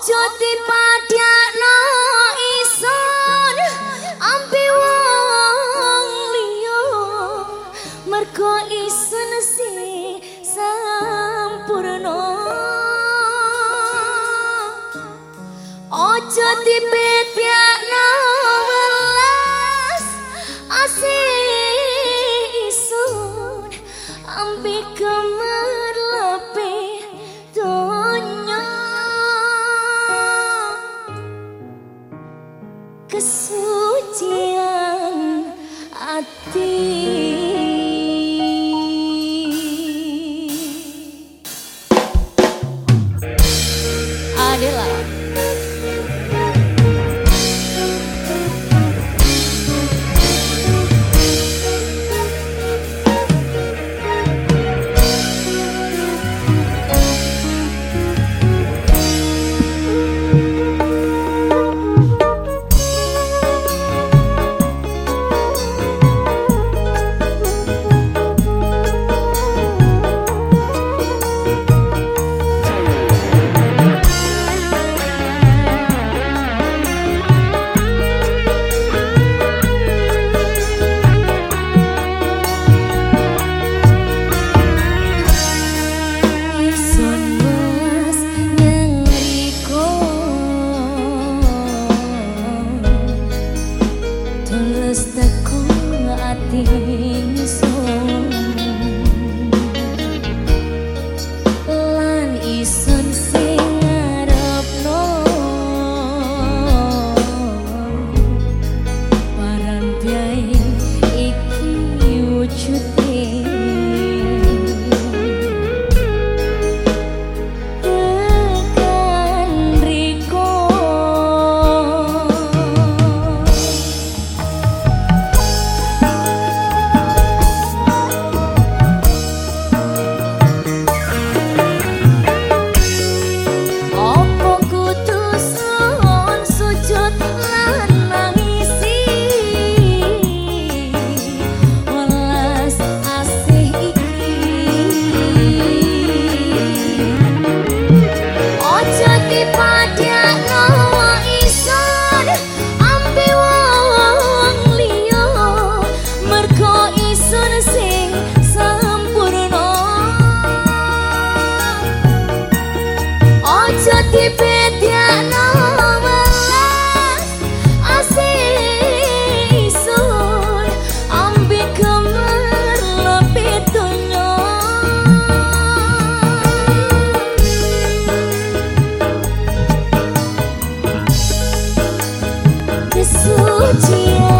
Ojo dipadakno 第不见。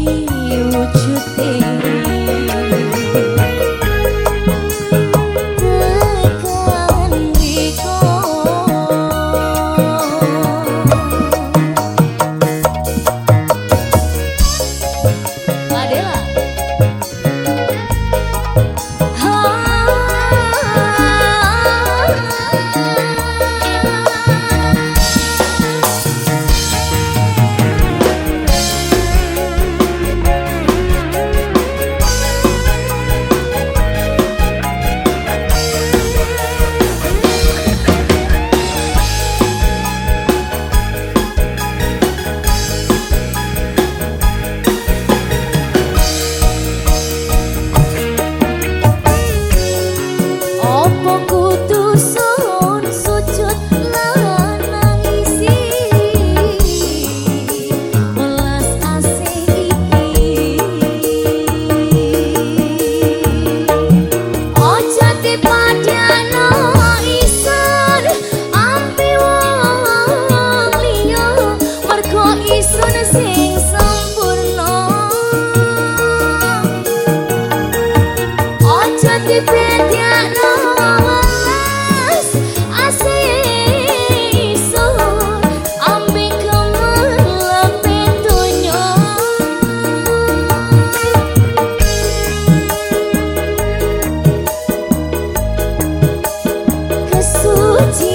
kasih Put